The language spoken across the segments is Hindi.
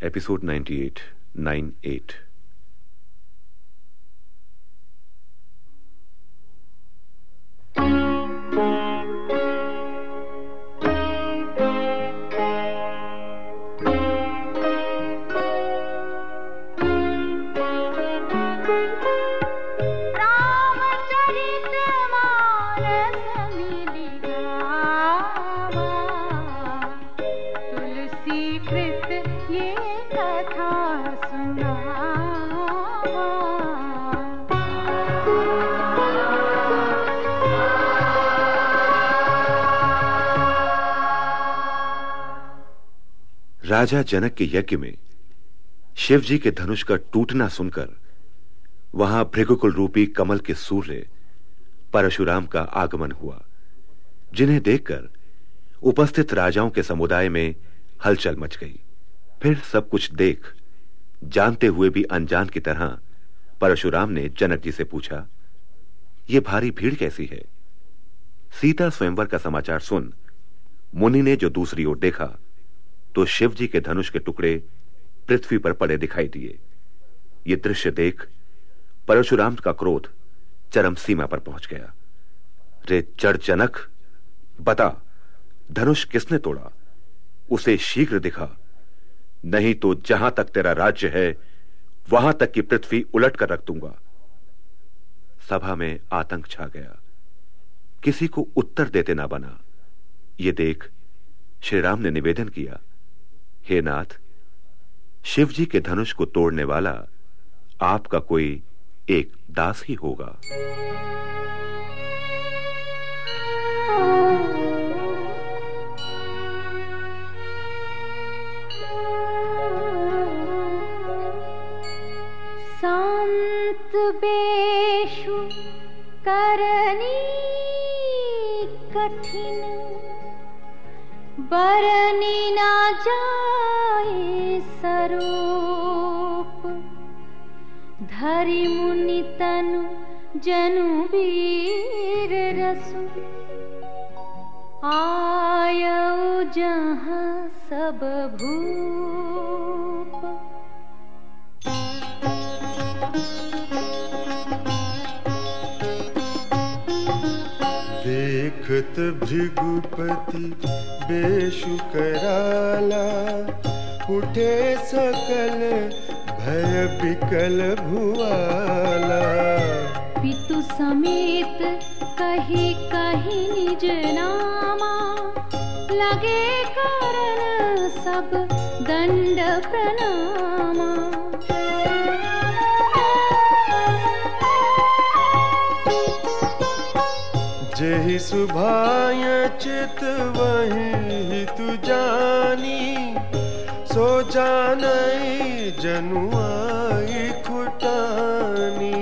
episode 98 9 8 Thank you. राजा जनक के यज्ञ में शिव जी के धनुष का टूटना सुनकर वहाँ भृगुकुल रूपी कमल के सूर्य परशुराम का आगमन हुआ, जिन्हें देखकर उपस्थित राजाओं के समुदाय में हलचल मच गई। फिर सब कुछ देख, जानते हुए भी अनजान की तरह परशुराम ने जनक जी से पूछा यह भारी भीड़ कैसी है? सीता स्वयंवर का समाचार सुन मुनि ने जो दूसरी ओर देखा तो शिव जी के धनुष के टुकड़े पृथ्वी पर पड़े दिखाई दिए। ये दृश्य देख परशुराम का क्रोध चरम सीमा पर पहुँच गया। रे चढ़ जनक, बता, धनुष किसने तोड़ा? उसे शीघ्र दिखा। नहीं तो जहाँ तक तेरा राज्य है, वहाँ तक की पृथ्वी उलट कर रख दूँगा। सभा में आतंक छा गया। किसी को उत्तर देते ना बना। यह देख श्रीराम ने निवेदन किया हे नाथ शिवजी के धनुष को तोड़ने वाला आपका कोई एक दास ही होगा। बरनी ना जाए सरूप। धरि मुनि तनु जनु वीर रसु। आय जहाँ सब भूप देखत भृगुपति बेशु कराला उठे सकल भय बिकल भुआला पितु समेत कही कही निज नामा, लगे कारण सब दंड प्रणामा। सुभाय चित वही तु जानी सो जान जनुआई खुटानी।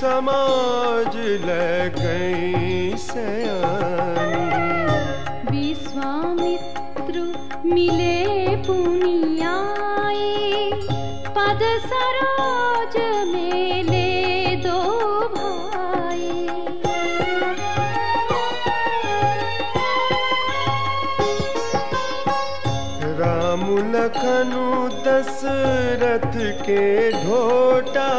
समाज ल गई सयानी विश्वामित्रु मिले पुनियाए पद सरोज मेले दो भाई। राम लखनु दशरथ के ढोटा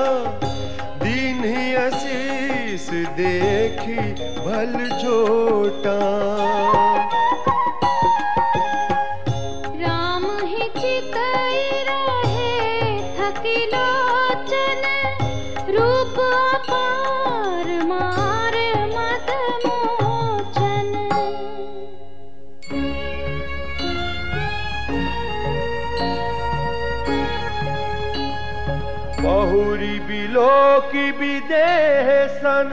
दीन आशीष देखी भल छोटा राम ही चितई रहे थकिलोचन विदेह सन।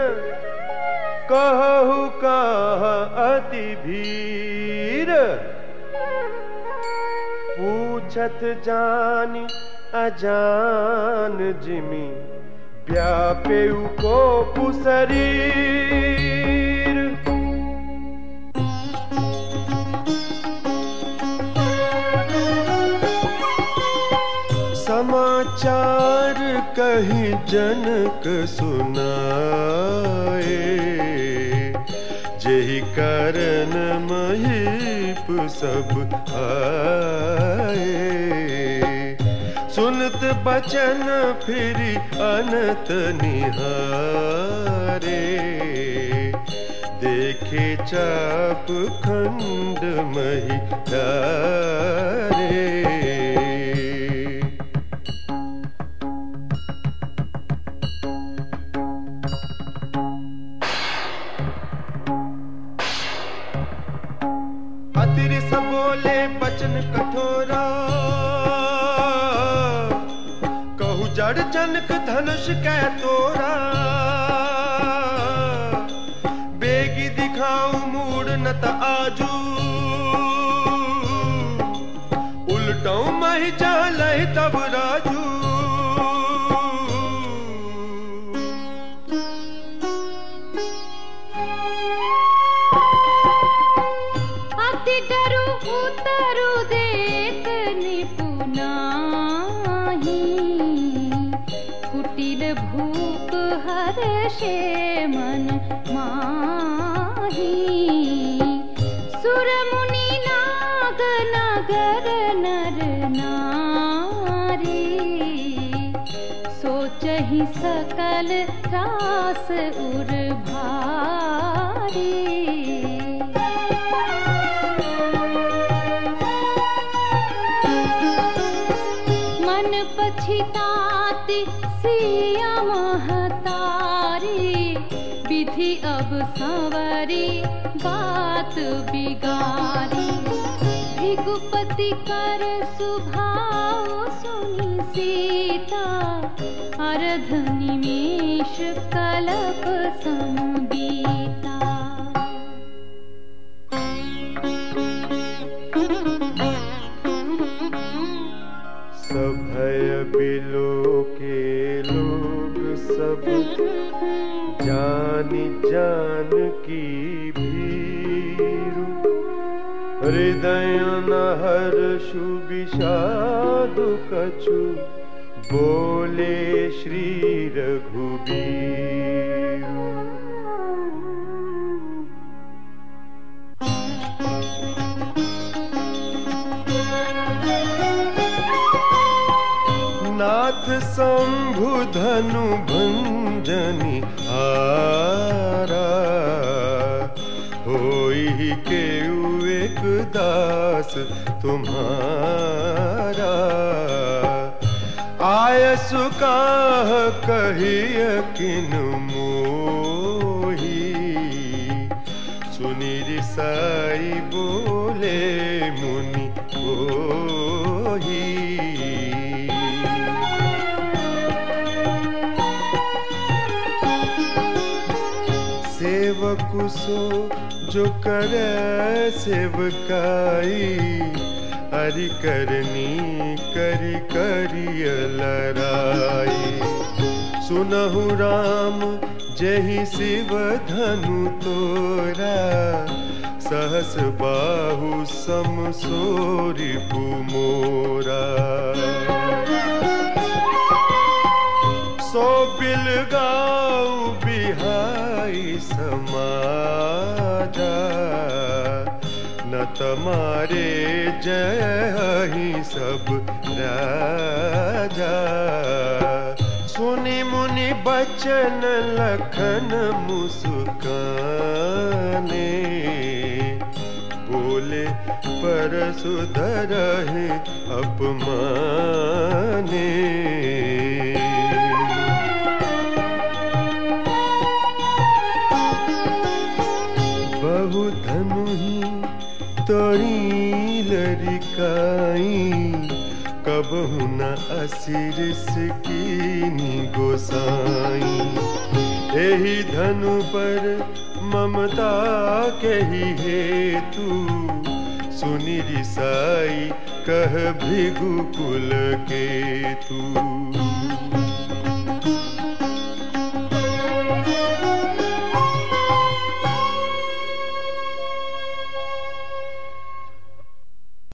कहु कह अति भीर। पूछत जानी अजान जिमी। व्यापे को पुशरीर समाचार कहीं जनक सुनाए। जेहि कारण महीप सब आए। सुनत बचन फिर अनत निहारे। देखे चाप खंड मही डारे बचन कठोरा। कहु जड़ जनक धनुष कै तोरा। बेगी दिखाऊ मूड न त आजू। उल्टों मही चाल तब राजू। मन माही। सुर मुनि नाग नगर नर नारी। सोचहि सकल रास उर भारी। मन पछिताति सिया महतारी संवरी बात बिगारी। भृगुपति कर सुभाव सुनी सीता अरध निमेष कलप संबीता हृदय न हर्षु विषादु कछु बोले श्री रघुबीरु नाथ शंभु धनु भंजनि हारा होई के एक दास तुम्हारा। आय सुकाह कहिय किन मोही। सुनी रिसाई बोले मुनि सेवकु सो जो करे सेवकाई हरि करनी करी करिय लराई सुनहु राम, जही शिव धनु तोरा। सहस बाहु सम सोरि मोरा सो बिल न तमारे जय ही सब राजा। सुनि मुनि बचन लखन मुस्काने, बोले पर सुधर अपमाने। तोरी लरिकाई कबहु न असिर सिकीनी गोसाई। एही धनु पर ममता के ही हेतु सुनि रिसाई कह भृगु कुल के तू